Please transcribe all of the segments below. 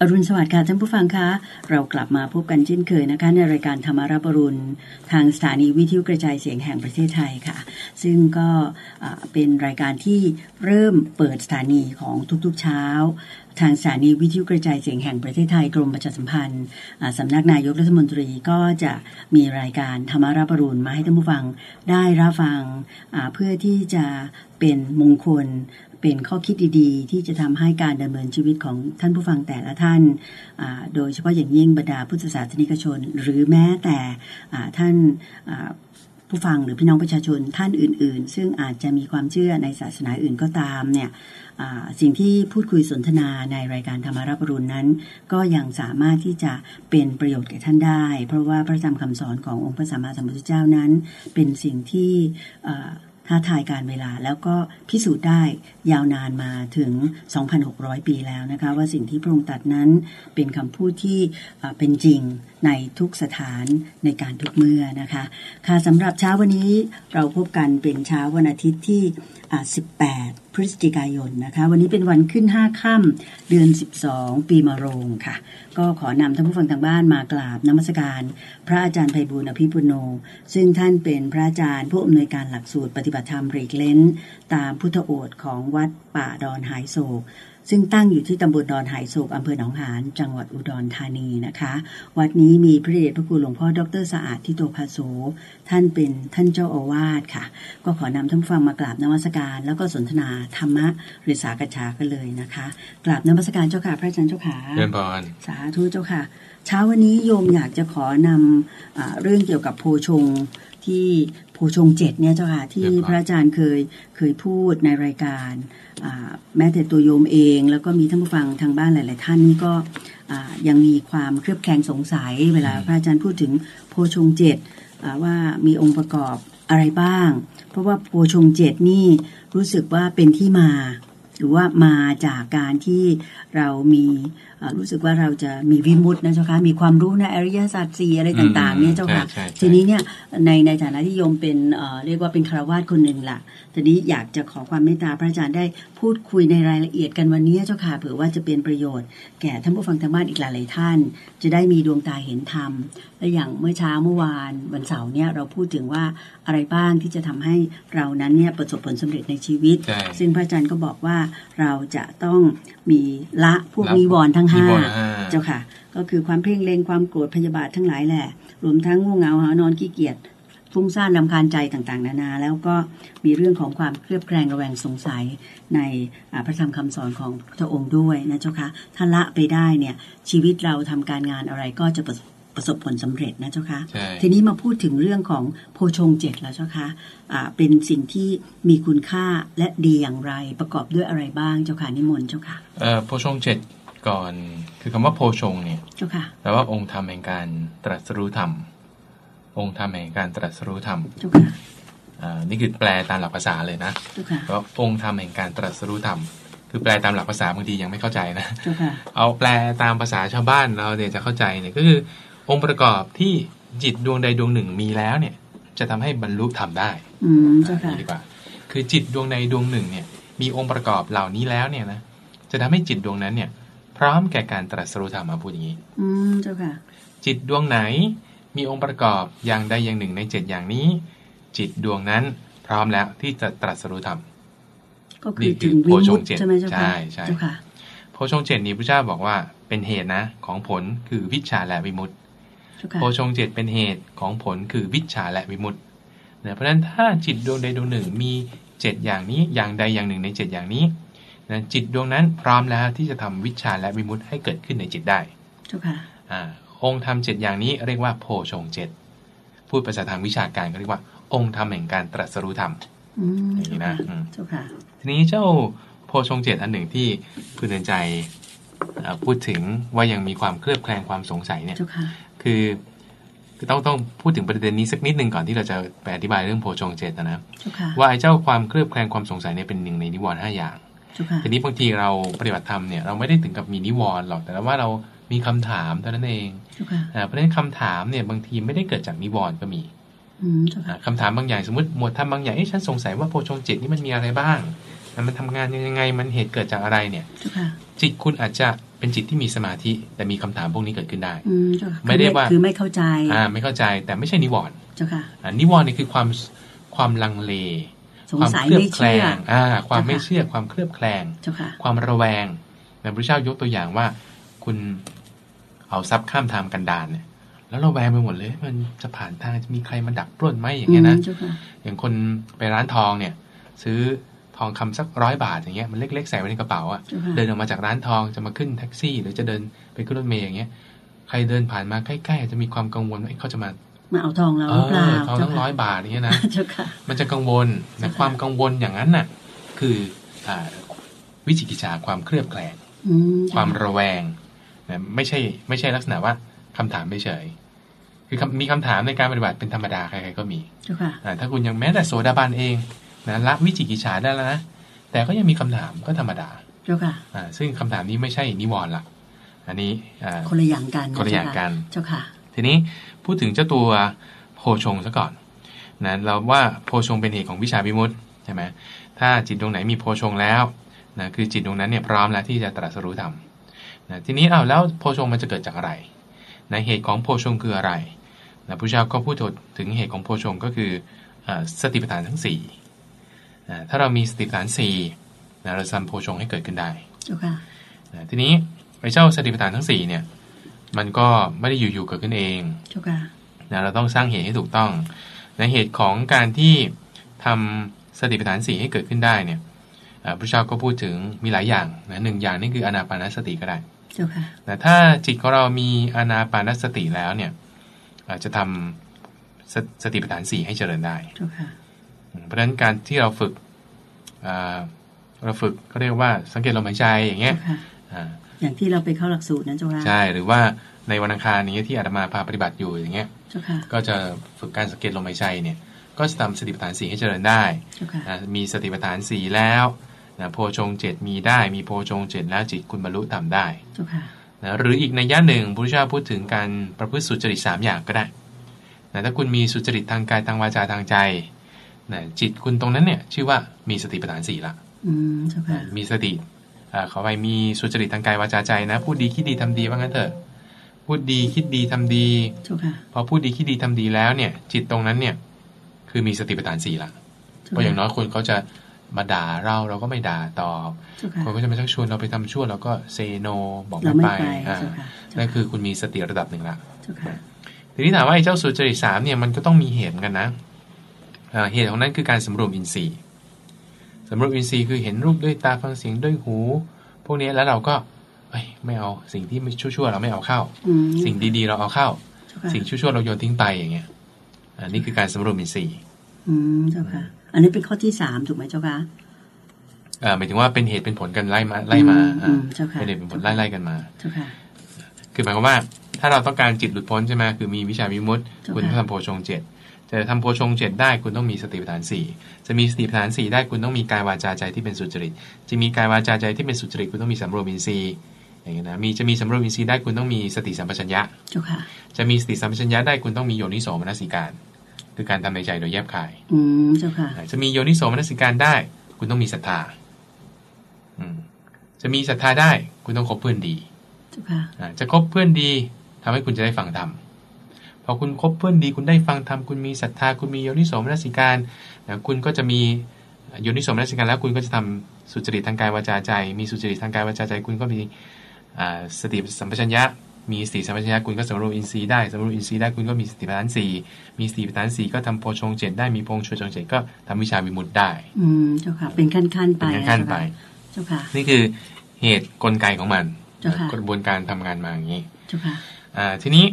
อรุณสวัสดิ์ค่ะท่านผู้ฟังคะ เรากลับมาพบกันเช่นเคยนะคะ ในรายการธรรมารับรุณ ทางสถานีวิทยุกระจายเสียงแห่งประเทศไทยค่ะ ซึ่งก็เป็นรายการที่เริ่มเปิดสถานีของทุกๆเช้า ทางสถานีวิทยุกระจายเสียงแห่งประเทศไทยกรมประชาสัมพันธ์สำนักนายกรัฐมนตรีก็จะมีรายการธรรมารับรุณมาให้ท่านผู้ฟังได้รับฟังเพื่อที่จะเป็นมงคลเป็นข้อคิดดีๆ ที่จะทำให้การดำเนินชีวิตของท่านผู้ฟังแต่ละท่าน โดยเฉพาะอย่างยิ่งบรรดาพุทธศาสนิกชน หรือแม้แต่ท่าน ผู้ฟังหรือพี่น้องประชาชนท่านอื่น ๆ ซึ่งอาจจะมีความเชื่อในศาสนาอื่นก็ตามเนี่ยสิ่งที่พูดคุยสนทนาในรายการธรรมารับรุณนั้น ก็ยังสามารถที่จะเป็นประโยชน์แก่ท่านได้ เพราะว่าพระธรรมคำสอนขององค์พระสัมมาสัมพุทธเจ้านั้น เป็นสิ่งที่ท้าทายการเวลาแล้วก็พิสูจน์ได้ยาวนานมาถึง 2,600 ปีแล้วนะคะ ว่าสิ่งที่พระองค์ตัดนั้นเป็นคำพูดที่เป็นจริงในทุกสถานในการทุกเมื่อนะคะ ค่ะสำหรับเช้าวันนี้เราพบกันเป็นเช้าวันอาทิตย์ที่ 18 พฤศจิกายนนะคะ วันนี้เป็นวันขึ้น 5 ค่ำเดือน 12 ปีมะโรงค่ะ ก็ขอนำท่านผู้ฟังทางบ้านมากราบนมัสการ พระอาจารย์ไพบูลอภิปุโน ซึ่งท่านเป็นพระอาจารย์ผู้อำนวยการหลักสูตรปฏิบัติธรรมรีกเลนตามพุทธโอษของวัดป่าดอนหายโศก ซึ่งตั้งอยู่ที่ตำบลดอนหายโศกอำเภอหนองหานจังหวัดอุดรธานีนะคะ วัดนี้มีพระเดชพระคุณหลวงพ่อดรสะอาดทิโตภาโสท่านเป็นท่านเจ้าอาวาสค่ะ ก็ขอนำท่านฟังมากราบนมัสการ แล้วก็สนทนาธรรมะหรือสากฉากันเลยนะคะกราบนมัสการเจ้าค่ะพระอาจารย์เจ้าค่ะเรียนพรสาธุเจ้าค่ะ เช้าวันนี้โยมอยากจะขอนำเรื่องเกี่ยวกับโพชง ที่โพชงเจ็ดเนี่ยเจ้าค่ะที่พระอาจารย์เคยเคยพูดในรายการแม้แต่ตัวโยมเอง แล้วก็มีท่านผู้ฟังทางบ้านหลาย ๆ ท่านนี่ก็ยังมีความเครือบแคลงสงสัย เวลาพระอาจารย์พูดถึงโพชงเจ็ดว่ามีองค์ประกอบอะไรบ้าง เพราะว่าโพชงเจ็ดนี่รู้สึกว่าเป็นที่มา หรือว่ามาจากการที่เรามีรู้สึกว่าเราจะมีวิมุตนะเจ้าค่ะมีความรู้ในอริยสัจสี่อะไรต่างๆเนี่ยเจ้าค่ะทีนี้เนี่ยในในฐานะที่โยมเป็นเรียกว่าเป็นคารวาสคนหนึ่งล่ะทีนี้อยากจะขอความเมตตาพระอาจารย์ได้พูดคุยในรายละเอียดกันวันนี้เจ้าค่ะเผื่อว่าจะเป็นประโยชน์แก่ท่านผู้ฟังทางบ้านอีกหลายๆท่าน จะได้มีดวงตาเห็นธรรมและอย่างเมื่อเช้าเมื่อวานวันเสาร์เนี่ยเราพูดถึงว่าอะไรบ้างที่จะทำให้เรานั้นเนี่ยประสบผลสำเร็จในชีวิต ซึ่งพระอาจารย์ก็บอกว่าเราจะต้อง มีละพวกนิวรณ์ทั้งห้าเจ้าค่ะ ก็คือความเพ่งเล็งความโกรธพยาบาททั้งหลายแหละ รวมทั้งง่วงเหงาหานอนขี้เกียจฟุ้งซ่านลำคาญใจต่างๆ นานา แล้วก็มีเรื่องของความเครือบแคลงระแวงสงสัยในพระธรรมคำสอนของพระองค์ด้วยนะเจ้าค่ะถ้าละไปได้เนี่ยชีวิตเราทำการงานอะไรก็จะประ ประสบผลสำเร็จนะเจ้าค่ะทีนี้มาพูดถึงเรื่องของโพชงเจ็ดแล้วเจ้าค่ะเป็นสิ่งที่มีคุณค่าและดีอย่างไรประกอบด้วยอะไรบ้างเจ้าค่ะนิมนต์เจ้าค่ะโพชงเจ็ดก่อนคือคำว่าโพชงเนี่ยแปลว่าองค์ธรรมแห่งการตรัสรู้ธรรม องค์ธรรมแห่งการตรัสรู้ธรรมนี่คือแปลตามหลักภาษาเลยนะเพราะองค์ธรรมแห่งการตรัสรู้ธรรม คือแปลตามหลักภาษาบางทียังไม่เข้าใจนะ เอาแปลตามภาษาชาวบ้านเราเนี่ยจะเข้าใจเนี่ยก็คือ องค์ประกอบที่จิตดวงใดดวงหนึ่งมีแล้วเนี่ย จะทำให้บรรลุธรรมได้ อืมเจ้าค่ะดีกว่า คือจิตดวงใดดวงหนึ่งเนี่ย มีองค์ประกอบเหล่านี้แล้วเนี่ยนะจะทำให้จิตดวงนั้นเนี่ย พร้อมแก่การตรัสรู้ธรรมมาพูดอย่างนี้ อืมเจ้าค่ะ จิตดวงไหนมีองค์ประกอบอย่างใดอย่างหนึ่งในเจ็ดอย่างนี้ จิตดวงนั้นพร้อมแล้วที่จะตรัสรู้ธรรมก็คือถึงวิมุตใช่ไหมเจ้าค่ะใช่ใช่โพชงเจ็ดนี้พระเจ้าบอกว่าเป็นเหตุนะ ของผลคือวิชาและวิมุต โพชงเจ็ดเป็นเหตุของผลคือวิชาและวิมุตต์เพราะฉะนั้นถ้าจิตดวงใดดวงหนึ่งมีเจ็ดอย่างนี้อย่างใดอย่างหนึ่งในเจ็ดอย่างนี้นะจิตดวงนั้นพร้อมแล้วที่จะทำวิชาและวิมุตให้เกิดขึ้นในจิตได้ทุกค่ะอ่าองค์ธรรมเจ็ดอย่างนี้เรียกว่าโพชงเจ็ดพูดภาษาทางวิชาการก็เรียกว่า องค์ธรรมแห่งการตรัสรู้ธรรมอย่างนี้นะทุกค่ะทีนี้เจ้าโพชงเจ็ดอันหนึ่งที่คุณเดินใจพูดถึงว่ายังมีความเคลือบแคลงความสงสัยเนี่ย คือต้องต้องพูดถึงประเด็นนี้สักนิดหนึ่งก่อนที่เราจะไปอธิบายเรื่องโพชงเจตนะ ว่าไอ้เจ้าความเคลือบแคลงความสงสัยเนี่ยเป็นหนึ่งในนิวรณ์ห้าอย่างทีนี้บางทีเราปฏิบัติธรรมเนี่ยเราไม่ได้ถึงกับมีนิวรณ์หรอกแต่ว่าเรามีคำถามเท่านั้นเองเพราะฉะนั้นคำถามเนี่ยบางทีไม่ได้เกิดจากนิวรณ์ก็มีคำถามบางอย่างสมมติหมวดธรรมบางอย่างฉันสงสัยว่าโพชงเจตนี่มันมีอะไรบ้าง มันทำงานยังไงมันเหตุเกิดจากอะไรเนี่ยจิตคุณอาจจะ เป็นเป็นจิตที่มีสมาธิ แต่มีคำถามพวกนี้เกิดขึ้นได้ไม่ได้ว่าคือไม่เข้าใจอ่าไม่เข้าใจแต่ไม่ใช่นิวรณ์เจ้าค่ะนิวรณ์นี่คือความความลังเลความเคลือบแคลงอ่า ความไม่เชื่อความเคลือบแคลงความระแวงแต่พระเจ้ายกตัวอย่างว่า คุณเอาทรัพย์ข้ามทางกันดานเนี่ยแล้วเราแวงไปหมดเลย มันจะผ่านทางจะมีใครมาดักปล้นไหมอย่างเงี้ยนะอย่างคนไปร้านทองเนี่ย ซื้อ ทองคำสักร้อยบาทอย่างเงี้ยมันเล็กๆใส่ไว้ในกระเป๋าอะเดินออกมาจากร้านทองจะมาขึ้นแท็กซี่ หรือจะเดินไปขึ้นรถเมย์อย่างเงี้ยใครเดินผ่านมาใกล้ๆจะมีความกังวลว่าเขาจะมามาเอาทองเราหรือเปล่าทองตั้งร้อยบาทอย่างเงี้ยนะมันจะกังวลแต่ความกังวลอย่างนั้นน่ะ คืออ่าวิจิกิจฉาความเครือบแคลงความระแวงนะไม่ใช่ ไม่ใช่ลักษณะว่าคำถามไม่เฉยคือมีคำถามในการปฏิบัติเป็นธรรมดาใครๆก็มีถ้าคุณยังแม้แต่โสดาบันเอง นะละวิจิกิจฉาได้แล้วนะแต่ก็ยังมีคำถามก็ธรรมดาเจ้าค่ะซึ่งคำถามนี้ไม่ใช่นิวรณ์ละอันนี้คนละอย่างกันคนละอย่างกันเจ้าค่ะ ทีนี้พูดถึงเจ้าตัวโพชงซะก่อนนะเราว่าโพชงเป็นเหตุของวิชาวิมุตต์ใช่ไหมถ้าจิตดวงไหนมีโพชงแล้วนะคือจิตดวงนั้นเนี่ยพร้อมแล้วที่จะตรัสรู้ธรรมนะทีนี้เอาแล้วโพชงมันจะเกิดจากอะไรนะเหตุของโพชงคืออะไรนะพระเจ้าก็พูดถึงเหตุของโพชงก็คือสติปัฏฐานทั้ง4นะ ถ้าเรามีสติปัฏฐาน4นะเราทำโพชงให้เกิดขึ้นได้นะทีนี้ไอ้เจ้าสติปัฏฐานทั้ง4เนี่ย มันก็ไม่ได้อยู่ๆเกิดขึ้นเองนะเราต้องสร้างเหตุให้ถูกต้อง ในเหตุของการที่ทำสติปัฏฐานสี่ให้เกิดขึ้นได้เนี่ยพระเจ้าก็พูดถึงมีหลายอย่างนะหนึ่งอย่างนี่คืออนาปานสติก็ได้แต่ถ้าจิตของเรามีอนาปานสติแล้วเนี่ยอาจจะทำสสติปัฏฐานสี่ให้เจริญได้ เพราะฉะนั้นการที่เราฝึกเราฝึกก็เรียกว่าสังเกตลมหายใจอย่างเงี้ยอย่างที่เราไปเข้าหลักสูตรนั้นจ้าค่ะใช่หรือว่าในวันอังคารนี้ที่อาตมาพาปฏิบัติอยู่อย่างเงี้ยก็จะฝึกการสังเกตลมหายใจเนี่ยก็จะทำสติปัฏฐานสี่ให้เจริญได้ มีสติปัฏฐานสี่แล้วนะโพชงเจ็ดมีได้มีโพชงเจ็ดแล้วจิตคุณบรรลุทำได้นะหรืออีกในย่าหนึ่งพระพุทธเจ้าพูดถึงการประพฤติสุจริตสามอย่างก็ได้นะถ้าคุณมีสุจริตทางกายทางวาจาทางใจ นะจิตคุณตรงนั้นเนี่ย ชื่อว่ามีสติปัฏฐานสี่ละมีสติขอไปมีสุจริตทางกายวาจาใจนะ พูดดีคิดดีทำดีว่างั้นเถอะ พูดดีคิดดีทำดีพอพูดดีคิดดีทำดีแล้วเนี่ย จิตตรงนั้นเนี่ย คือมีสติปัฏฐานสี่ละเพราะอย่างน้อยคนเขาจะมาด่าเราเราก็ไม่ด่าตอบ คนก็จะมาชักชวนเราไปทำชั่วเราก็เซโนบอกไม่ไปอ่านั่นคือคุณมีสติระดับหนึ่งละทีนี้ถามว่าไอ้เจ้าสุจริตสามเนี่ยมันก็ต้องมีเหตุกันนะ เหตุของนั้นคือการสำรวมอินทรีย์สำรวมอินทรีย์คือเห็นรูปด้วยตาฟังเสียงด้วยหู พวกนี้แล้วเราก็ไม่เอาสิ่งที่ไม่ชั่วๆเราไม่เอาเข้า สิ่งดีๆเราเอาเข้า สิ่งชั่วๆเราโยนทิ้งไปอย่างเงี้ย อันนี้คือการสำรวมอินทรีย์อืมเจ้าค่ะ อันนี้เป็นข้อที่สามถูกไหมเจ้าค่ะอ่าหมายถึงว่าเป็นเหตุเป็นผลกันไล่มาไล่มาอ่าเป็นเหตุเป็นผลไล่ไล่กันมาเจ้าค่ะคือหมายความว่า ถ้าเราต้องการจิตหลุดพ้นใช่ไหมคือมีวิชาวิมุตติคุณต้องทำโพชงเจ็ด จะทำโพชงเจ็ดได้คุณต้องมีสติปัฏฐานสี่จะมีสติปัฏฐานสี่ได้คุณต้องมีกายวาจาใจที่เป็นสุจริต จะมีกายวาจาใจที่เป็นสุจริตคุณต้องมีสำรวมอินทรีย์อย่างนี้นะมีจะมีสำรวมอินทรีย์ได้คุณต้องมีสติสัมปชัญญะจะมีสติสัมปชัญญะได้คุณต้องมีโยนิโสมนสิการ คือการทำในใจโดยแยบคายอืมเจ้าค่ะจะมีโยนิโสมนสิการได้ คุณต้องมีศรัทธาอืมจะมีศรัทธาได้ คุณต้องคบเพื่อนดีเจ้าค่ะจะคบเพื่อนดีทำให้คุณจะได้ฟังธรรม พอคุณคบเพื่อนดีคุณได้ฟังธรรมคุณมีศรัทธาคุณมีโยนิโสมนสิการนะคุณก็จะมีโยนิโสมนสิการแล้วคุณก็จะทำสุจริตทางกายวาจาใจ มีสุจริตทางกายวาจาใจ คุณก็มีสติสัมปชัญญะ มีสติสัมปชัญญะคุณก็สำรวมอินทรีย์ได้สำรวมอินทรีย์ได้คุณก็มีสติปัฏฐานสี่มีสติปัฏฐานสี่ก็ทำโพชงเจ็ดได้มีพงชงเจ็ดก็ทำวิชาวิมุตได้อืมเจ้าค่ะเป็นขั้นขั้นไปเป็นขั้นไปเจ้าค่ะนี่คือเหตุกลไกของมันกระบวนการทำงานมาอย่างนี้เจ้าค่ะอ่าทีนี้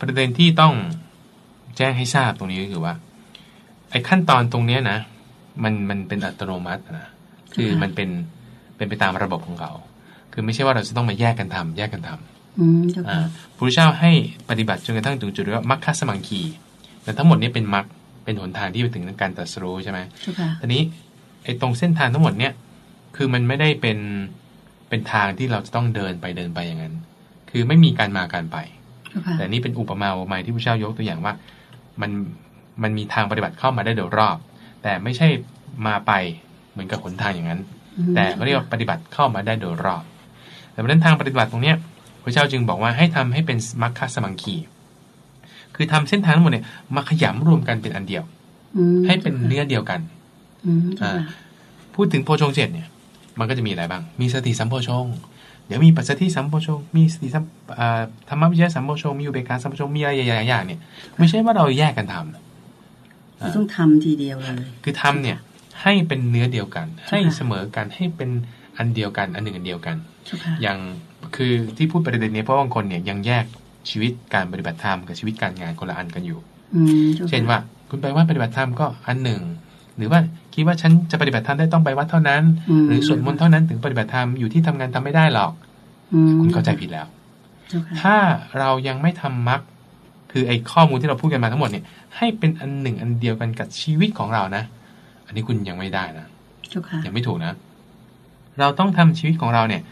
ประเด็นที่ต้องแจ้งให้ทราบตรงนี้ก็คือว่า ไอ้ขั้นตอนตรงเนี้ยนะ มันมันเป็นอัตโนมัตินะคือมันเป็นเป็นไปตามระบบของเขาคือไม่ใช่ว่าเราจะต้องมาแยกกันทำแยกกันทำอืมพระพุทธเจ้าให้ปฏิบัติจนกระทั่งถึงจุดที่ว่ามัคคะสมังคีแต่ทั้งหมดนี้เป็นมัคเป็นหนทางที่ไปถึงการตรัสรู้ใช่ไหมทีนี้ไอ้ตรงเส้นทางทั้งหมดเนี่ยคือมันไม่ได้เป็นเป็นทางที่เราจะต้องเดินไปเดินไปอย่างนั้น คือไม่มีการมาการไป แต่นี่เป็นอุปมาอุปไมยที่พระเจ้ายกตัวอย่างว่า มันมันมีทางปฏิบัติเข้ามาได้โดยรอบ แต่ไม่ใช่มาไปเหมือนกับหนทางอย่างนั้น แต่เขาเรียกว่าปฏิบัติเข้ามาได้โดยรอบ แต่เพราะนั้นทางปฏิบัติตรงเนี้ยพระเจ้าจึงบอกว่าให้ทำให้เป็นมัคคะสมังคี คือทำเส้นทางทั้งหมดเนี่ยมาขยำรวมกันเป็นอันเดียวให้เป็นเนื้อเดียวกันพูดถึงโพชงเจ็ดเนี่ย มันก็จะมีอะไรบ้าง มีสติสัมโพชง เดี๋ยวมีปัสสติสัมโพชงมีสติสัมธรรมวิจยสัมโพชงมีอุเบกขาสัมโพชงมีอะไรหลายอย่างเนี่ยไม่ใช่ว่าเราแยกกันทำต้องทำทีเดียวเลยคือทำเนี่ย ให้เป็นเนื้อเดียวกัน ให้เสมอกันให้เป็นอันเดียวกันอันหนึ่งอันเดียวกัน อย่างคือที่พูดประเด็นนี้เพราะบางคนเนี่ยยังแยกชีวิตการปฏิบัติธรรมกับชีวิตการงานคนละอันกันอยู่เช่นว่า คุณไปว่าปฏิบัติธรรมก็อันหนึ่ง หรือว่าคิดว่าฉันจะปฏิบัติธรรมได้ต้องไปวัดเท่านั้น หรือสวดมนต์เท่านั้นถึงปฏิบัติธรรมอยู่ที่ทำงานทำไม่ได้หรอกคุณเข้าใจผิดแล้ว ถ้าเรายังไม่ทำมรรคคือไอ้ข้อมูลที่เราพูดกันมาทั้งหมดเนี่ย ให้เป็นอันหนึ่งอันเดียวกันกับชีวิตของเรานะ อันนี้คุณยังไม่ได้นะยังไม่ถูกนะ เราต้องทำชีวิตของเราเนี่ย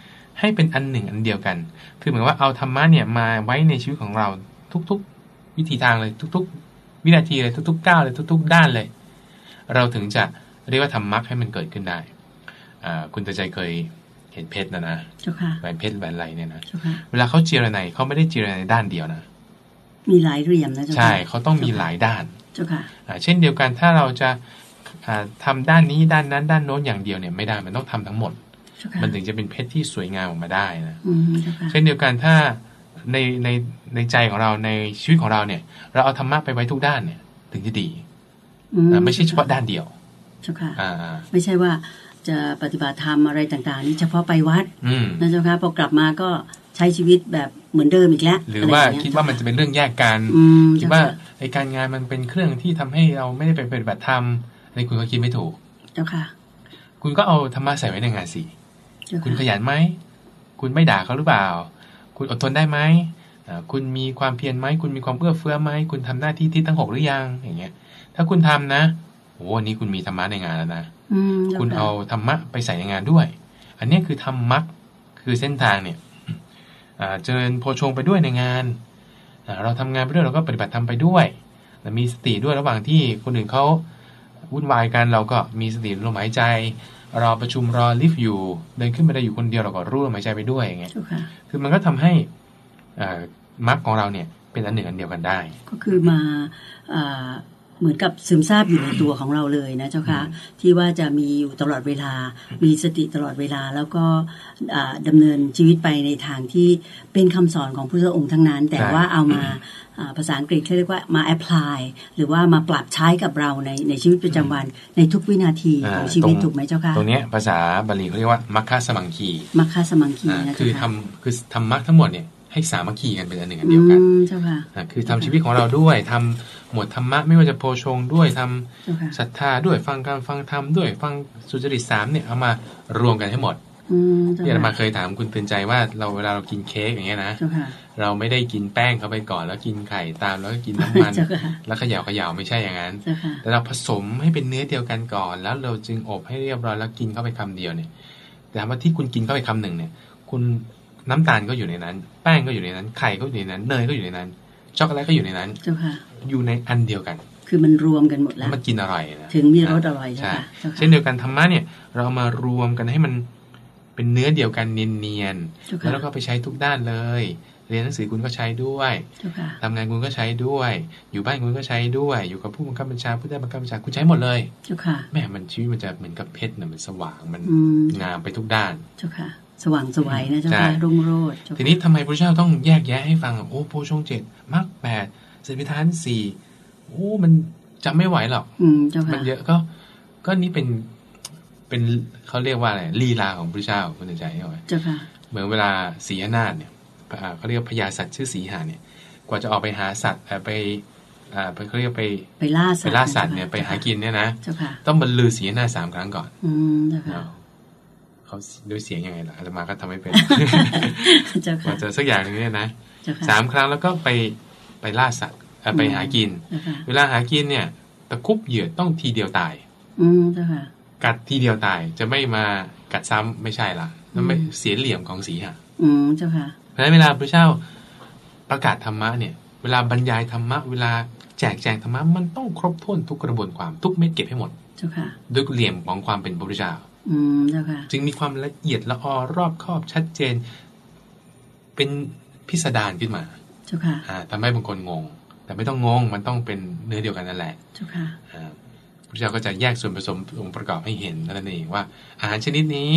ให้เป็นอันหนึ่งอันเดียวกัน คือเหมือนว่าเอาธรรมะเนี่ยมาไว้ในชีวิตของเราทุกๆ วิธีทางเลยทุก ๆ วินาทีเลยทุกๆก้าวเลยทุก ๆ ด้านเลย เราถึงจะเรียกว่าทำมรรคให้มันเกิดขึ้นได้อ่าคุณตาใจเคยเห็นเพชรนะนะแหวนเพชรแหวนอะไรเนี่ยนะเวลาเขาเจรไนเขาไม่ได้เจรไนด้านเดียวนะมีหลายเรียมนะใช่เขาต้องมีหลายด้านเจ้าค่ะเช่นเดียวกันถ้าเราจะทำด้านนี้ด้านนั้น ด้านโน้นอย่างเดียวเนี่ยไม่ได้มันต้องทำทั้งหมด มันถึงจะเป็นเพชรที่สวยงามออกมาได้นะเช่นเดียวกันถ้าในในในใจของเราในชีวิตของเราเนี่ย เราเอาธรรมะไปไว้ทุกด้านเนี่ย ถึงจะดี ไม่ใช่เฉพาะด้านเดียวเจ้าค่ะไม่ใช่ว่าจะปฏิบัติธรรมอะไรต่างๆ นี่เฉพาะไปวัดนะเจ้าค่ะพอกลับมาก็ใช้ชีวิตแบบเหมือนเดิมอีกแล้ว หรือว่าคิดว่ามันจะเป็นเรื่องแยกกันคิดว่าไอการงานมันเป็นเครื่องที่ทำให้เราไม่ได้ไปปฏิบัติธรรมในคุณก็คิดไม่ถูกเจ้าค่ะ คุณก็เอาธรรมะใส่ไว้ในงานสิคุณขยันไหมคุณไม่ด่าเขาหรือเปล่า คุณอดทนได้ไหมคุณมีความเพียรไหมคุณมีความเอื้อเฟื้อไหมคุณทำหน้าที่ที่ทั้งหกหรือยังอย่างเงี้ย ถ้าคุณทำนะโอ้วันนี้คุณมีธรรมะในงานแล้วนะคุณเอาธรรมะไปใส่ในงานด้วย อันนี้คือธรรมะคือเส้นทางเนี่ยเจริญโพชงไปด้วยในงาน เราทำงานไปด้วยเราก็ปฏิบัติทำไปด้วยมีสติด้วยระหว่างที่คนอื่นเขาวุ่นวายกันเราก็มีสติลมหายใจรอประชุมรอลิฟต์อยู่ เดินขึ้นไปได้อยู่คนเดียวเราก็รู้ลมหายใจไปด้วยอย่างเงี้ยคือมันก็ทำให้มรรคของเราเนี่ยเป็นอันหนึ่งอันเดียวกันได้ ก็คือมา เหมือนกับซึมซาบอยู่ในตัวของเราเลยนะเจ้าค่ะที่ว่าจะมีอยู่ตลอดเวลา มีสติตลอดเวลาแล้วก็ดำเนินชีวิตไปในทางที่เป็นคำสอนของพระองค์ทั้งนั้น แต่ว่าเอามาภาษาอังกฤษเขาเรียกว่ามาแอพพลายหรือว่ามาปรับใช้กับเราในในชีวิตประจำวันในทุกวินาทีของชีวิตถูกไหมเจ้าค่ะตรงนี้ภาษาบาลีเขาเรียกว่ามัคคะสมังคีมัคคะสมังคีนะคือทำคือทำมัคทั้งหมดเนี่ย ให้สามัคคีกันเป็นอันหนึ่งอันเดียวกันเจ้าค่ะคือทำชีวิตของเราด้วยทำหมวดธรรมะไม่ว่าจะโพชงด้วยทำศรัทธาด้วยฟังการฟังธรรมด้วยฟังสุจริตสามเนี่ยเอามารวมกันให้หมดที่เรามาเคยถามคุณตื่นใจว่าเราเวลาเรากินเค้กอย่างเงี้ยนะเราไม่ได้กินแป้งเข้าไปก่อนแล้วกินไข่ตามแล้วก็กินน้ำมัน แล้วเขย่าเขย่าไม่ใช่อย่างนั้น แต่เราผสมให้เป็นเนื้อเดียวกันก่อน แล้วเราจึงอบให้เรียบร้อยแล้วกินเข้าไปคำเดียวเนี่ยแต่ว่าที่คุณกินเข้าไปคำหนึ่งเนี่ย คุณ น้ำตาลก็อยู่ในนั้น แป้งก็อยู่ในนั้น ไข่ก็อยู่ในนั้น เนยก็อยู่ในนั้น ช็อกโกแลตก็อยู่ในนั้นอยู่ในอันเดียวกัน คือมันรวมกันหมดแล้ว มันกินอร่อยนะถึงมีรสอร่อยใช่เช่นเดียวกันธรรมะเนี่ย เรามารวมกันให้มันเป็นเนื้อเดียวกันเนียนๆ แล้วก็ไปใช้ทุกด้านเลย เรียนหนังสือคุณก็ใช้ด้วยทำงานคุณก็ใช้ด้วย อยู่บ้านคุณก็ใช้ด้วย อยู่กับผู้บังคับบัญชาผู้ได้บังคับบัญชาคุณใช้หมดเลยแม่มันชีวิตมันจะเหมือนกับเพชรเนี่ยมันสว่างมันงามไปทุกด้านเจ้าค่ะ สว่างสวัยนะเจ้าค่ะรุ่งโรจน์ทีนี้ทำไมพระเจ้าต้องแยกแยะให้ฟังโอ้โพชงเจ็ดมรรคแปดสิบิทานสี่โอ้มันจำไม่ไหวหรอกมันเยอะก็ ก็นี่เป็นเป็นเขาเรียกว่าอะไรลีลาของพระเจ้าคุณใจเข้าไเจ้าค่ะเหมือนเวลาสีหนาเนี่ยเขาเรียกพญาสัตว์ชื่อสีหาเนี่ย กว่าจะออกไปหาสัตว์ไปอ่าไปเขาเรียกไปไปล่าสัตว์ไปล่าสัตว์เนี่ยไปหากินเนี่ยนะต้องบรรลือสีหน้าสามครั้งก่อนอืม เจ้าค่ะเขาด้วยเสียงยังไงล่ะอาตมาก็ทำให้เป็นว่าจะสักอย่างนึงเนี่ยนะสามครั้งแล้วก็ไปไปล่าสัตว์ไปหากิน เวลาหากินเนี่ย ตะคุบเหยื่อต้องทีเดียวตาย อืมเจ้าค่ะกัดทีเดียวตายจะไม่มากัดซ้ำไม่ใช่ละนั่นไม่เสียเหลี่ยมของสีหะอืมเจ้าค่ะเพราะฉะนั้นเวลาพระเจ้าประกาศธรรมะเนี่ย เวลาบรรยายธรรมะ เวลาแจกแจงธรรมะมันต้องครบถ้วนทุกกระบวนความทุกเม็ดเก็บให้หมด เจ้าค่ะด้วยเหลี่ยมของความเป็นพระพุทธเจ้าอืมเจ้าค่ะจึงมีความละเอียดละออรอบคอบชัดเจน เป็นพิสดารขึ้นมาเจ้าค่ะอ่าทำให้บางคนงง แต่ไม่ต้องงงมันต้องเป็นเนื้อเดียวกันนั่นแหละเจ้าค่ะอ่าพระเจ้าก็จะแยกส่วนผสมองค์ประกอบให้เห็นนั่นเองว่า อาหารชนิดนี้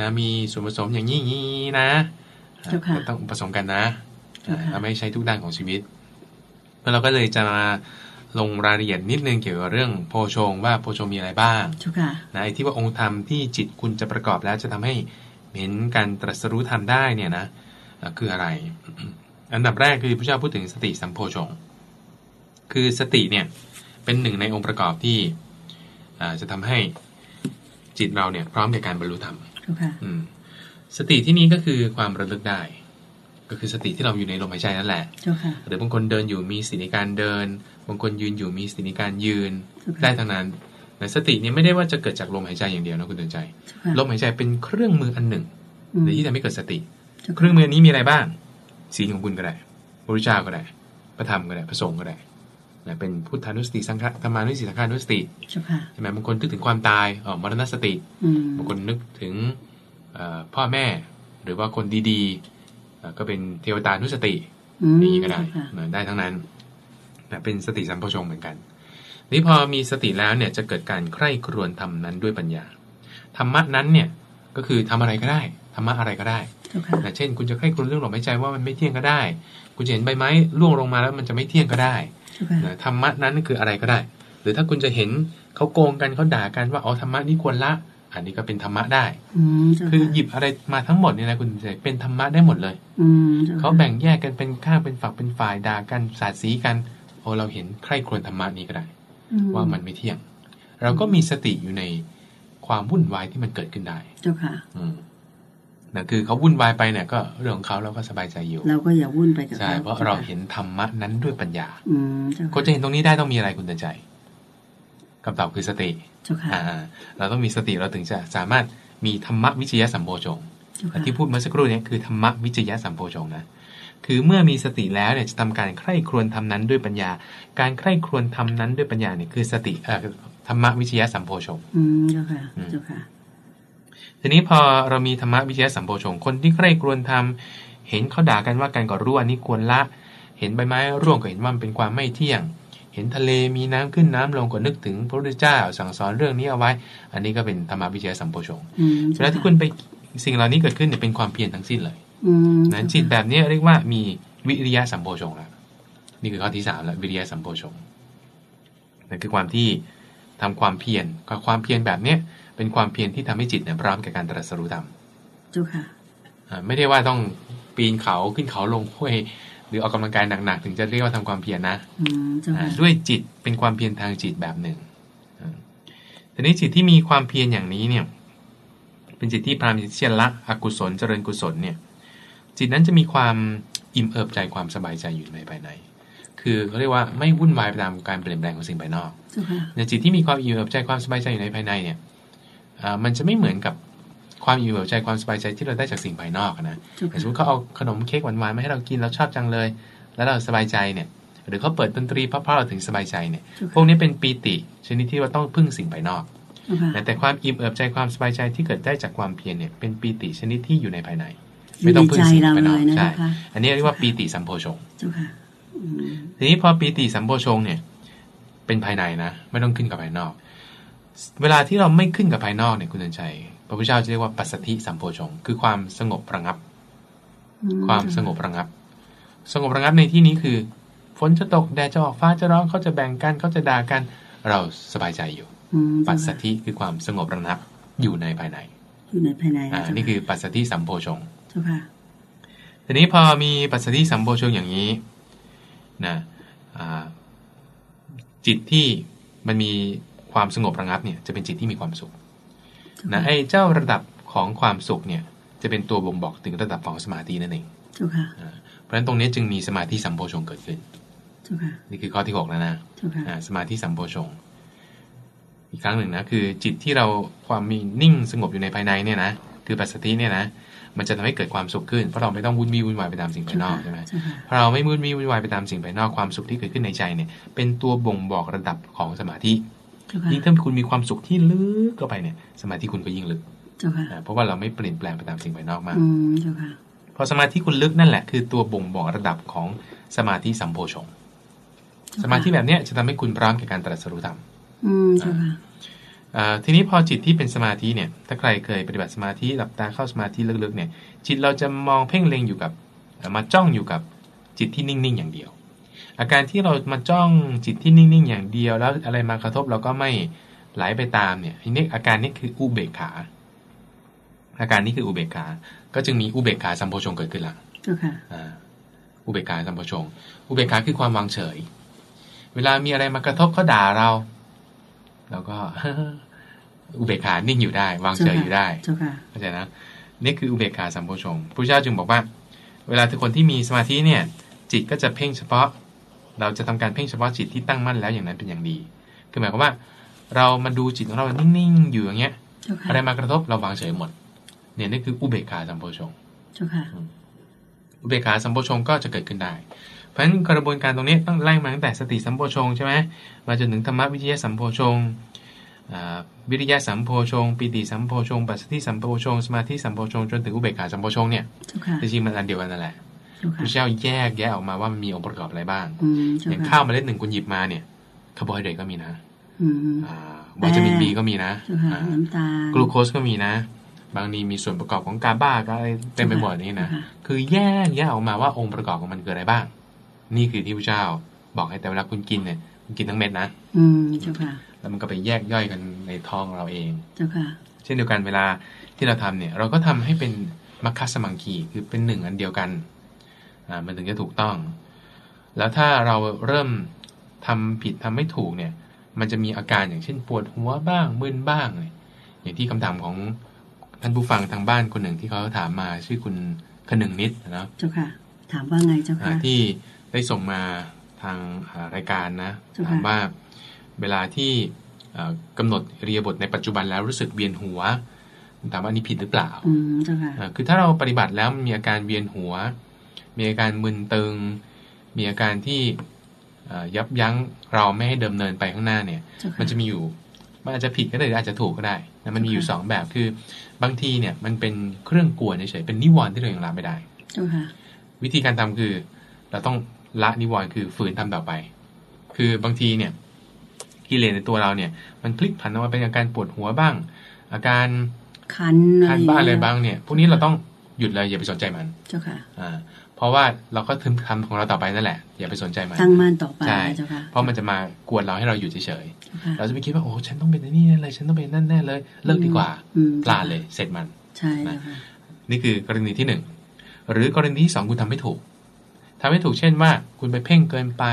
นะมีส่วนผสมอย่างนี้อย่างนี้นะเจ้าค่ะก็ต้องผสมกันนะเจ้าค่ะเราไม่ใช้ทุกด้านของชีวิตแล้วเราก็เลยจะมา ลงรายละเอียดนิดนึงเกี่ยวกับเรื่องโพชงว่าโพชงมีอะไรบ้างเจ้าค่ะนะไอ้ที่ว่าองค์ธรรมที่จิตคุณจะประกอบแล้วจะทำให้เห็นการตรัสรู้ธรรมได้เนี่ยนะอะคืออะไร อันดับแรกคือพระเจ้าพูดถึงสติสัมโพชง คือสติเนี่ยเป็นหนึ่งในองค์ประกอบที่อ่าจะทำให้จิตเราเนี่ยพร้อมในการบรรลุธรรมเจ้าค่ะอืมสติที่นี้ก็คือความระลึกได้ ก็คือสติที่เราอยู่ในลมหายใจนั่นแหละเจ้าค่ะหรือบางคนเดินอยู่มีสติในการเดิน บางคนยืนอยู่มีสติในการยืนเจ้าค่ะได้ทั้งนั้นแต่สติเนี่ยไม่ได้ว่าจะเกิดจากลมหายใจอย่างเดียวนะคุณเตือนใจเจ้าค่ะลมหายใจเป็นเครื่องมืออันหนึ่งอืมในที่ทำให้เกิดสติเจ้าเคค่ะรื่องมือนี้มีอะไรบ้างศีลของคุณก็ได้พระพุทธเจ้าก็ได้ พระธรรมก็ได้พระสงฆ์ก็ได้นะเป็นพุทธานุสติสังฆธรรมานุสติสังฆานุสติเจ้าค่ะใช่ไหมบางคนนึกถึงความตายอ๋อมรณสติอืมบางคนนึกถึงเอ่อพ่อแม่ หรือว่าคนดีๆเอ่อ ก็เป็นเทวตานุสติอืมอย่างนี้ก็ได้เจ้าค่ะนะได้ทั้งนั้นนะเป็นสติสัมโพชงเหมือนกันนี่พอมีสติแล้วเนี่ยจะเกิดการใคร่ครวญทำนั้นด้วยปัญญาธรรมะนั้นเนี่ยก็คือทำอะไรก็ได้ธรรมะอะไรก็ได้เจ้าค่ะนะเช่น คุณจะใคร่ครวญเรื่องลมหายใจว่ามันไม่เที่ยงก็ได้ คุณจะเห็นใบไม้ร่วงลงมาแล้วมันจะไม่เที่ยงก็ได้เจ้าค่ะนะธรรมะนั้นคืออะไรก็ได้ หรือถ้าคุณจะเห็นเขาโกงกันเขาด่ากันว่าอ๋อธรรมะนี่ควรละ อันนี้ก็เป็นธรรมะได้อืมเจ้าคือค่ะหยิบอะไรมาทั้งหมดเนี่ยนะคุณจะเป็นธรรมะได้หมดเลย อืมจ้ค่ะเขาแบ่งแยกกันเป็นข้างเป็นฝักเป็นฝ่ายด่ากันสาดสีกันโอ้เราเห็นใคร่ครวญธรรมะนี้ก็ได้อืว่ามันไม่เที่ยง เราก็มีสติอยู่ในความวุ่นวายที่มันเกิดขึ้นได้เจ้าค่ะ อืมนะคือเขาวุ่นวายไปเนี่ยก็เรื่องของเขาเราก็สบายใจอยู่ เราก็อย่าวุ่นไปกับใช่เขาเพราะเราเห็นธรรมะนั้นด้วยปัญญา อืมเจ้าคนจะเห็นตรงนี้ได้ต้องมีอะไรคุณเตือนใจคำตอบคือสติ เจ้าค่ะอ่าเราต้องมีสติเราถึงจะสามารถมีธรรมวิจยะสัมโพชงเจ้าค่ะที่พูดเมื่อสักครู่เนี้คือธรรมวิจยะสัมโพชงนะคือเมื่อมีสติแล้วเนี่ยจะทำการใคร่ครวญทำนั้นด้วยปัญญา การใคร่ครวญทำนั้นด้วยปัญญาเนี่ยคือสติเอ่อธรรมวิจยะสัมโพชงอืมเจ้าค่ะอืมเจ้าค่ะทีนี้พอเรามีธรรมวิจยะสัมโพชงคนที่ใคร่ครวญทำเห็นเขาด่ากันว่าการก่อรู้อันนี้ควรละ เห็นใบไม้ร่วงก็เห็นว่ามันเป็นความไม่เที่ยง เห็นทะเลมีน้ำขึ้นน้ำลงก็นึกถึงพระพุทธเจ้าสั่งสอนเรื่องนี้เอาไว้ อันนี้ก็เป็นธรรมวิจยะสัมโพชงอืมเวลาที่คุณไปสิ่งเหล่านี้เกิดขึ้นเนี่ยเป็นความเพียรทั้งสิ้นเลยอืมนะจิตแบบนี้เรียกว่ามีวิริยะสัมโพชงแล้วนี่คือข้อที่สามแล้ววิริยะสัมโพชงนั่นคือความที่ทำความเพียรก็ความเพียรแบบเนี้ยเป็นความเพียรที่ทำให้จิตเนี่ยพร้อมกับการตรัสรู้ธรรมเจ้าค่ะอ่าไม่ได้ว่าต้องปีนเขาขึ้นเขาลงห้วย หรือออกกำลังกายหนักๆถึงจะเรียกว่าทำความเพียรนะอืมเจ้าอ่าค่ะด้วยจิตเป็นความเพียรทางจิตแบบหนึ่งอ่าทีนี้จิตที่มีความเพียรอย่างนี้เนี่ย เป็นจิตที่พรามที่จะละอกุศลเจริญกุศลเนี่ย จิตนั้นจะมีความอิ่มเอิบใจความสบายใจอยู่ในภายใน คือเขาเรียกว่าไม่วุ่นวายไปตามการเปลี่ยนแปลงของสิ่งภายนอกเจ้าค่ะในจิตที่มีความอิ่มเอิบใจความสบายใจอยู่ในภายในเนี่ยอ่ามันจะไม่เหมือนกับ ความอิ่มเอิบใจความสบายใจที่เราได้จากสิ่งภายนอกนะเจ้าอย่างสมมค่ะติเขาเอาขนมเค้กหวานๆมาให้เรากินเราชอบจังเลย แล้วเราสบายใจเนี่ยหรือเขาเปิดดนตรีเพราะๆเราถึงสบายใจเนี่ยเจ้าพวค่ะกนี้เป็นปีติ ชนิดที่ว่าต้องพึ่งสิ่งภายนอกเจ้าค่ะแต่ความอิ่มเอิบใจความสบายใจที่เกิดได้จากความเพียรเนี่ยเป็นปีติชนิดที่อยู่ในภายในอยู่ไม่ในต้องพึ่ใจงสิ่งเราภายเลนอกยนะใช่เจ้าค่ะอันนี้เรียกว่าปีติสัมโพชงเจ้าค่ะอืมทีนี้พอปีติสัมโพชงเนี่ย เป็นภายในนะไม่ต้องขึ้นกับภายนอก เวลาที่เราไม่ขึ้นกับภายนอกเนี่ยคุณเดินชัย พระพุทธเจ้าจะเรียกว่าปัสสธิสัมโพชงคือความสงบระงับอืความสงบระงับ สงบระงับในที่นี้คือฝนจะตกแดดจะออกฟ้าจะร้องเขาจะแบ่งกันเขาจะด่ากัน เราสบายใจอยู่อืมปัเจ้าสสค่ะธิคือความสงบระงับอยู่ในภายใน อยู่ในภายในอ่าเจ้านี่คือปัสสธิสัมโพชงเจ้าค่ะทีนี้พอมีปัสสธิสัมโพชงอย่างนี้นะอ่าจิตที่มันมีความสงบระงับเนี่ย จะเป็นจิตที่มีความสุขเจ้า นะค่ะไอ้เจ้าระดับของความสุขเนี่ยจะเป็นตัวบ่งบอกถึงระดับของสมาธินั่นเองเจ้าค่ะอ่าเพราะฉะนั้นตรงนี้จึงมีสมาธิสัมโพชงเกิดขึ้นเจ้าค่ะนี่คือข้อที่หกแล้วนะเจ้าค่ะอ่าสมาธิสัมโพชงอีกครั้งหนึ่งนะคือจิตที่เราความมีนิ่งสงบอยู่ในภายในเนี่ยนะคือปัสสติเนี่ยนะมันจะทำให้เกิดความสุขขึ้นเพราะเราไม่ต้องวุ่นวี่วุ่นวายไปตามสิ่งภายนอกใช่ไหมเจ้าค่ะพอเราไม่วุ่นวี่วุ่นวายไปตามสิ่งภายนอกความสุขที่เกิดขึ้นในใจเนี่ยเป็นตัวบ่งบอกระดับของสมาธิเจ้าค่ะ ยิ่งถ้าคุณมีความสุขที่ลึกเข้าไปเนี่ย สมาธิคุณก็ยิ่งลึกเจ้าค่ะนะเพราะว่าเราไม่เปลี่ยนแปลงไปตามสิ่งภายนอกมากอืมเจ้าค่ะเพพอสมาธิคุณลึกนั่นแหละคือตัวบ่งบอกระดับของสมาธิสัมโพชงสมาธิแบบเนี้ยจะทำให้คุณพร้อมแก่การตรัสรู้ธรรมอืมใช่ค่ะทีนี้พอจิตที่เป็นสมาธิเนี่ย ถ้าใครเคยปฏิบัติสมาธิหลับตาเข้าสมาธิลึกๆเนี่ย จิตเราจะมองเพ่งเล็งอยู่กับมาจ้องอยู่กับจิตที่นิ่งๆอย่างเดียว อาการที่เรามาจ้องจิตที่นิ่งๆ อย่างเดียว แล้วอะไรมากระทบเราก็ไม่ไหลไปตามเนี่ยนี่อาการนี้คืออุเบกขา อาการนี้คืออุเบกขา ก็จึงมีอุเบกขาสัมโพชงเกิดขึ้นละอุเบกขาสัมโพชง อุเบกขาคือความวางเฉย เวลามีอะไรมากระทบเขาด่าเราเราก็อุเบกขานิ่งอยู่ได้ วางเฉยอยู่ได้เข้าใจนะนี่คืออุเบกขาสัมโพชงพระเจ้าจึงบอกว่า เวลาทุกคนที่มีสมาธิเนี่ย จิตก็จะเพ่งเฉพาะ เราจะทำการเพ่งเฉพาะจิตที่ตั้งมั่นแล้วอย่างนั้นเป็นอย่างดี คือหมายความว่า เรามาดูจิตของเรานิ่งๆอยู่อย่างเงี้ย อะไรมากระทบเราวางเฉยหมด เนี่ยนี่คืออุเบกขาสัมโพชฌงค์อุเบกขาสัมโพชฌงค์ก็จะเกิดขึ้นได้ เพราะฉะนั้นกระบวนการตรงนี้ต้องไล่มาตั้งแต่สติสัมโพชฌงค์ใช่ไหมมาจนถึงธรรมวิจยสัมโพชฌงค์วิริยะสัมโพชฌงค์ปีติสัมโพชฌงค์ปัสสัทธิสัมโพชฌงค์สมาธิสัมโพชฌงค์จนถึงอุเบกขาสัมโพชฌงค์เนี่ยจริงๆมันอันเดียวกันนั่นแหละ พระเจ้าแยกแยะออกมาว่ามันมีองค์ประกอบอะไรบ้างอย่างข้าวเมล็ดหนึ่งคุณหยิบมาเนี่ยคาร์โบไฮเดรตก็มีนะวิตามินบีก็มีนะน้ำตาลกลูโคสก็มีนะ บางทีมีส่วนประกอบของกาบ้าก็เต็มไปหมดนี่นะคือแยกแยะออกมาว่าองค์ประกอบของมันเกิดอะไรบ้าง นี่คือที่พระเจ้าบอกให้แต่เวลาคุณกินเนี่ยคุณกินทั้งเม็ดนะ อืมเจ้าค่ะ แล้วมันก็ไปแยกย่อยกันในท้องเราเอง เจ้าค่ะ เช่นเดียวกันเวลาที่เราทำเนี่ย เราก็ทำให้เป็นมัคคัสมังคีคือเป็นหนึ่งอันเดียวกันอ่า มันถึงจะถูกต้อง แล้วถ้าเราเริ่มทำผิดทำไม่ถูกเนี่ย มันจะมีอาการอย่างเช่นปวดหัวบ้างมึนบ้างเลยอย่างที่คำถามของท่านผู้ฟังทางบ้านคนหนึ่งที่เขาถามมาชื่อคุณขนึงนิดนะเจ้าค่ะ ถามว่าไงเจ้าค่ะที่ได้ส่งมาทางรายการนะถามว่าเวลาที่กำหนดเรียบทในปัจจุบันแล้วรู้สึกเวียนหัวถามว่านี่ผิดหรือเปล่าคือถ้าเราปฏิบัติแล้วมีอาการเวียนหัว มีอาการมึนตึง มีอาการที่ยับยั้งเราไม่ให้เดิมเนินไปข้างหน้าเนี่ย มันจะมีอยู่มันอาจจะผิดก็ได้หรืออาจจะถูกก็ได้นะมันมีอยู่สองแบบคือบางทีเนี่ย มันเป็นเครื่องกวนเฉยเป็นนิวรณ์ที่เรายังละไม่ได้วิธีการทำคือ เราต้องละนิวรณ์คือฝืนทำต่อไป คือบางทีเนี่ยกิเลสในตัวเราเนี่ย มันพลิกผันออกมาเป็นอาการปวดหัวบ้าง อาการคันคันบ้างอะไรบ้างเนี่ย พวกนี้เราต้องหยุดเลยอย่าไปสนใจมัน เจ้าค่ะ อ่า เพราะว่าเราก็ทึมทำของเราต่อไปนั่นแหละ อย่าไปสนใจมันตั้งมั่นต่อไปใช่เพราะมันจะมากวนเราให้เราอยู่เฉยๆเราจะไปคิดว่าโอ้ฉันต้องเป็นนี่แน่เลยฉันต้องเป็นนั่นแน่เลยเลิกดีกว่าพลาดเลยเสร็จมันใช่นี่คือกรณีที่หนึ่งหรือกรณีที่สองคุณทำไม่ถูกทำให้ถูกเช่นว่า คุณไปเพ่งเกินไป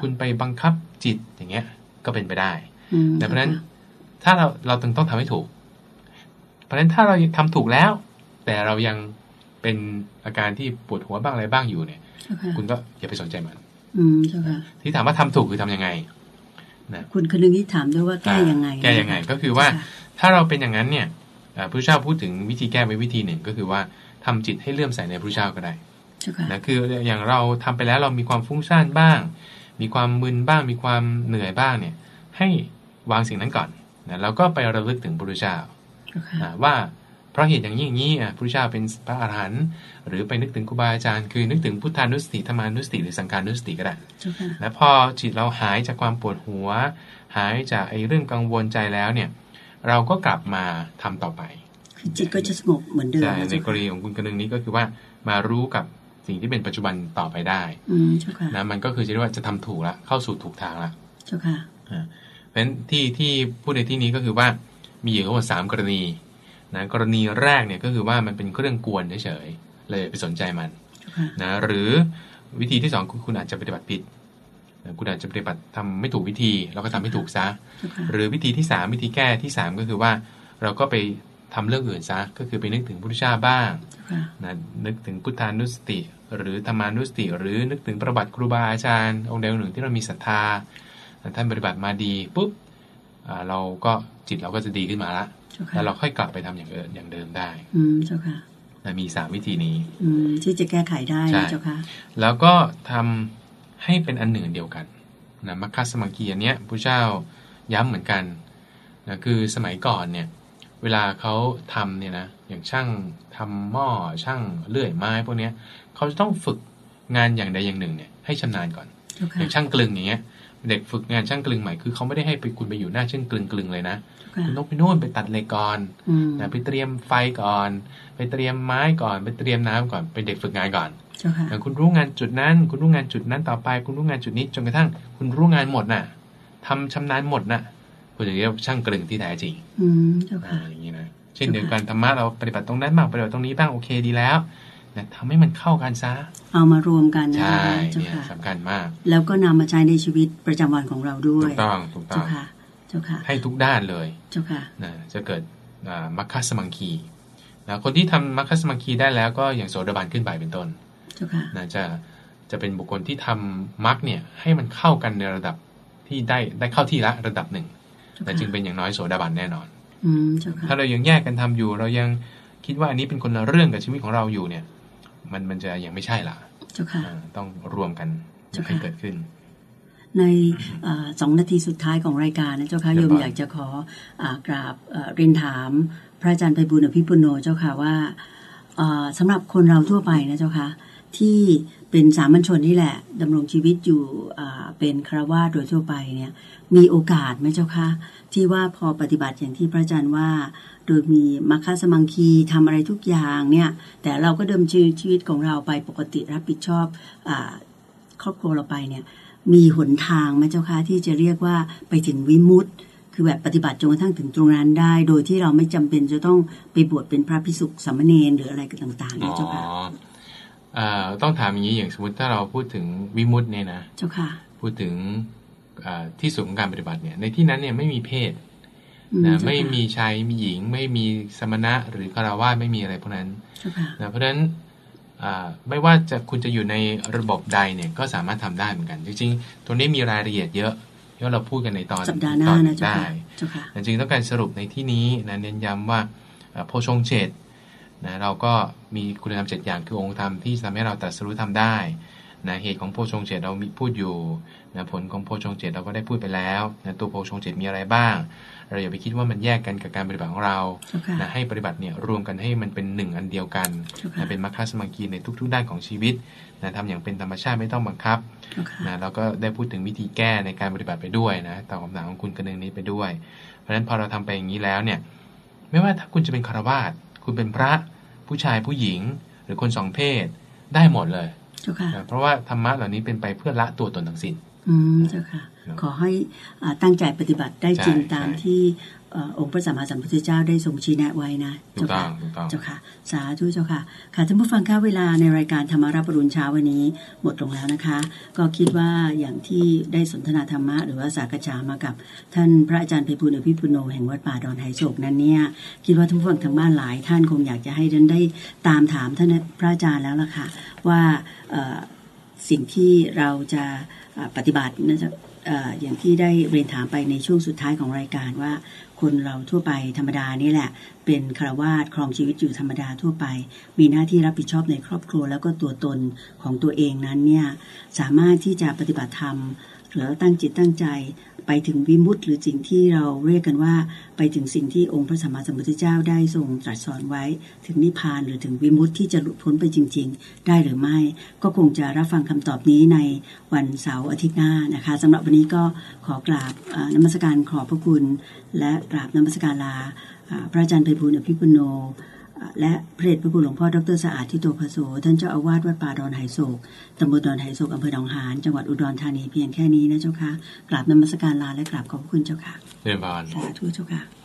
คุณไปบังคับจิตอย่างเงี้ย ก็เป็นไปได้แต่เพราะนั้นถ้าเราเราต้องต้องทำให้ถูก เพราะฉะนั้นถ้าเราทำถูกแล้ว แต่เรายัง เป็นอาการที่ปวดหัวบ้างอะไรบ้างอยู่เนี่ย คุณก็อย่าไปสนใจมัน อืมใช่ค่ะที่ถามว่าทำถูกคือทํำยังไงนะคุณคนนึงที่ถามด้วยว่าแก้ยังไง แก้ยังไงก็คือว่าถ้าเราเป็นอย่างนั้นเนี่ยพระเจ้าพูดถึงวิธีแก้ไว้วิธีหนึ่งก็คือว่าทำจิตให้เลื่อมใสในพระเจ้าก็ได้นะคืออย่างเราทำไปแล้วเรามีความฟุ้งซ่านบ้าง มีความมึนบ้าง มีความเหนื่อยบ้างเนี่ย ให้วางสิ่งนั้นก่อนนะแล้วก็ไประลึกถึงพระพุทธเจ้าว่าเพ ราะเหตุอย่างนี้อย่างนี้พระพุทธเจ้าเป็นพระอรหันต์หรือไปนึกถึงครูบาอาจารย์คือนึกถึงพุทธานุสติธรรมานุสติหรือสังการนุสติก็ได้แล้วพอจิตเราหายจากความปวดหัว หายจากไอ้เรื่องกังวลใจแล้วเนี่ย เราก็กลับมาทำต่อไปจิตก็จะสงบเหมือนเดิมใช่ในกรณีของคุณกระนึงนี้ก็คือว่ามารู้กับสิ่งที่เป็นปัจจุบันต่อไปได้นะมันก็คือจะเรียกว่าจะทำถูกละเข้าสู่ถูกทางละเจ้าค่ะเพราะฉะนั้นที่ที่พูดในที่นี้ก็คือว่ามีอยู่ทั้งหมดสามกรณี นะกรณีแรกเนี่ยก็คือว่ามันเป็นเครื่องกวนเฉยๆเลยไปสนใจมันนะหรือวิธีที่สองคุณอาจจะปฏิบัติผิดคุณอาจจะปฏิบัติทำไม่ถูกวิธี เราก็ทำให้ถูกซะ หรือวิธีที่สามวิธีแก้ที่สามก็คือว่าเราก็ไปทำเรื่องอื่นซะ ก็คือไปนึกถึงพุทธเจ้าบ้างนะนึกถึงพุทธานุสติ หรือธรรมานุสติ หรือนึกถึงประวัติครูบาอาจารย์ องค์ใดองค์หนึ่งที่เรามีศรัทธาท่านปฏิบัติมาดีปุ๊บเราก็จิตเราก็จะดีขึ้นมาละ แล้วเราค่อยกลับไปทำอย่างเดิมอย่างเดิมได้ อืมเจ้าค่ะมีสามวิธีนี้ อืมที่จะแก้ไขได้เจ้าค่ะ แล้วก็ทำให้เป็นอันหนึ่งเดียวกันนะมัคคัสมังคีอันเนี้ยพระเจ้าย้ำเหมือนกันนะคือสมัยก่อนเนี่ย เวลาเขาทำเนี่ยนะอย่างช่างทำหม้อช่างเลื่อยไม้พวกเนี้ยเขาจะต้องฝึกงานอย่างใดอย่างหนึ่งเนี่ยให้ชำนาญก่อน อย่างช่างกลึงอย่างเงี้ย เด็กฝึกงานช่างกลึงใหม่คือเขาไม่ได้ให้ไปคุณไปอยู่หน้าช่างกลึงกลึงเลยนะคุณต้องไปโน่นไปตัดเหล็กก่อนนะไปเตรียมไฟก่อน ไปเตรียมไม้ก่อน ไปเตรียมน้ำก่อนเป็นเด็กฝึกงานก่อนคุณรู้งานจุดนั้น คุณรู้งานจุดนั้นต่อไป คุณรู้งานจุดนี้จนกระทั่ง คุณรู้งานหมดน่ะทำชำนาญหมดน่ะคุณจะเรียกช่างกลึงที่แท้จริง อืมเจ้าค่ะอย่างนี้นะเช่นเดียวกันธรรมะเราปฏิบัติตรงนั้นบ้างปฏิบัติตรงนี้บ้างโอเคดีแล้ว นะทำให้มันเข้ากันซะ เอามารวมกันนะใช่เนี่ยสำคัญมาก แล้วก็นำมาใช้ในชีวิตประจำวันของเราด้วย ถูกต้องถูกต้องเจ้าค่ะเจ้าค่ะให้ทุกด้านเลยเจ้าค่ะนะจะเกิดมัคคัสมังคีนะคนที่ทำมัคคัสมังคีได้แล้วก็อย่างโสดาบันขึ้นไปเป็นต้นเจ้าค่ะนะจะจะเป็นบุคคลที่ทำมัคเนี่ยให้มันเข้ากันในระดับที่ได้ได้เข้าที่ละระดับหนึ่งแต่จึงเป็นอย่างน้อยโสดาบันแน่นอนอืมเจ้าค่ะถ้าเรายังแยกกันทำอยู่ เรายังคิดว่าอันนี้เป็นคนละเรื่องกับชีวิตของเราอยู่เนี่ย มันมันจะยังไม่ใช่ละเจ้าค่ะต้องรวมกันให้เกิดขึ้น ในสองนาทีสุดท้ายของรายการนะเจ้าค่ะโยมอยากจะขออกราบเรียนถามพระอาจารย์ไพบุญอภิปุโนเจ้าค่ะว่าสำหรับคนเราทั่วไปนะเจ้าค่ะ ที่เป็นสามัญชนนี่แหละดำรงชีวิตอยู่เป็นคราวาโดยทั่วไปเนี่ยมีโอกาสไหมเจ้าคะที่ว่าพอปฏิบัติอย่างที่พระอาจารย์ว่า โดยมีมัคคสมังคีทำอะไรทุกอย่างเนี่ยแต่เราก็เดิมชีวิตของเราไปปกติรับผิดชอบอครอบครัวเราไปเนี่ยมีหนทางไหมเจ้าคะที่จะเรียกว่าไปถึงวิมุตติคือแบบปฏิบัติจนกระทั่งถึงตรงนั้นได้ โดยที่เราไม่จำเป็นจะต้องไปบวชเป็นพระพิสุสามเณรหรืออะไรต่างๆเนี่ยเจ้าค่ะ ต้องถามอย่างนี้อย่างสมมติถ้าเราพูดถึงวิมุตต์เนี่ยนะเจ้าค่ะพูดถึงที่สุดของการปฏิบัติเนี่ย ในที่นั้นเนี่ยไม่มีเพศนะไม่มีชายมีหญิง ไม่มีสมณะหรือคารวะไม่มีอะไรพวกนั้นนะเพราะฉะนั้นไม่ว่าจะคุณจะอยู่ในระบบใดเนี่ยก็สามารถทำได้เหมือนกัน จริงๆตัวนี้มีรายละเอียดเยอะที่เราพูดกันในตอนสัปดาห์หน้านะได้จริงๆต้องการสรุปในที่นี้นะเน้นย้ำว่าโพชงเจต นะเราก็มีคุณธรรมเจ็ดอย่างคือองค์ธรรมที่ทำให้เราตรัสรู้ทำได้นะเหตุของโพชงเจตเรามีพูดอยู่นะผลของโพชงเจตเราก็ได้พูดไปแล้วนะตัวโพชงเจตมีอะไรบ้าง เราอย่าไปคิดว่ามันแยกกันกับการปฏิบัติของเรานะให้ปฏิบัติเนี่ยรวมกันให้มันเป็นหนึ่งอันเดียวกันนะเป็นมรรคสมังคีในทุก ๆ ด้านของชีวิตนะทำอย่างเป็นธรรมชาติไม่ต้องบังคับนะเราก็ได้พูดถึงวิธีแก้ในการปฏิบัติไปด้วยนะตอบคำถามของคุณกระนึงนี้ไปด้วย เพราะฉะนั้นพอเราทำไปอย่างนี้แล้วเนี่ย ไม่ว่าถ้าคุณจะเป็นคารวาส คุณเป็นพระผู้ชายผู้หญิง หรือคนสองเพศได้หมดเลยเพราะว่าธรรมะเหล่านี้เป็นไปเพื่อละตัวตนทั้งสิ้นอืมเจ้าค่ะ ขอให้ตั้งใจปฏิบัติได้จริงตามที่ องค์พระสัมมาสัมพุทธเจ้าได้ทรงชี้แนะไว้นะเจ้าค่ะเจ้าค่ะ สาธุเจ้าค่ะ ค่ะท่านผู้ฟังค่าเวลาในรายการธรรมาราปรุณเช้าวันนี้หมดลงแล้วนะคะ ก็คิดว่าอย่างที่ได้สนทนาธรรมะ หรือว่าสากฉามากับ ท่านพระอาจารย์เพบุญอภิปุโนแห่งวัดป่าดอนไฮโศกนั้นเนี่ยคิดว่าท่านผู้ฟังทางบ้านหลาย ท่านคงอยากจะให้ท่านได้ตามถามท่านพระอาจารย์แล้วล่ะค่ะว่าสิ่งที่เราจะปฏิบัตินะจะ อย่างที่ได้เรียนถามไปในช่วงสุดท้ายของรายการว่า คนเราทั่วไปธรรมดานี่แหละ เป็นคารวาสครองชีวิตอยู่ธรรมดาทั่วไป มีหน้าที่รับผิดชอบในครอบครัวแล้วก็ตัวตนของตัวเองนั้นเนี่ยสามารถที่จะปฏิบัติธรรมหรือตั้งจิตตั้งใจ ไปถึงวิมุตติหรือสิ่งที่เราเรียกกันว่า ไปถึงสิ่งที่องค์พระสัมมาสัมพุทธเจ้าได้ทรงตรัสสอนไว้ ถึงนิพพานหรือถึงวิมุตติที่จะหลุดพ้นไปจริง ๆ ได้หรือไม่ ก็คงจะรับฟังคำตอบนี้ในวันเสาร์อาทิตย์หน้านะคะสำหรับวันนี้ก็ขอกราบนมัสการขอบพระคุณ และกราบนมัสการลาพระอาจารย์ไพบูลอภิปุโน และพระเดชพระคุณหลวงพ่อดรสะอาดทิโตภโสท่านเจ้าอาวาสวัดป่าดอนไหโศกตำบลดอนไหโศกอำเภอหนองหานจังหวัดอุดรธานีเพียงแค่นี้นะเจ้าค่ะกราบนมัสการลาและกราบขอบคุณเจ้าค่ะเรียนบานสาธุเจ้าค่ะ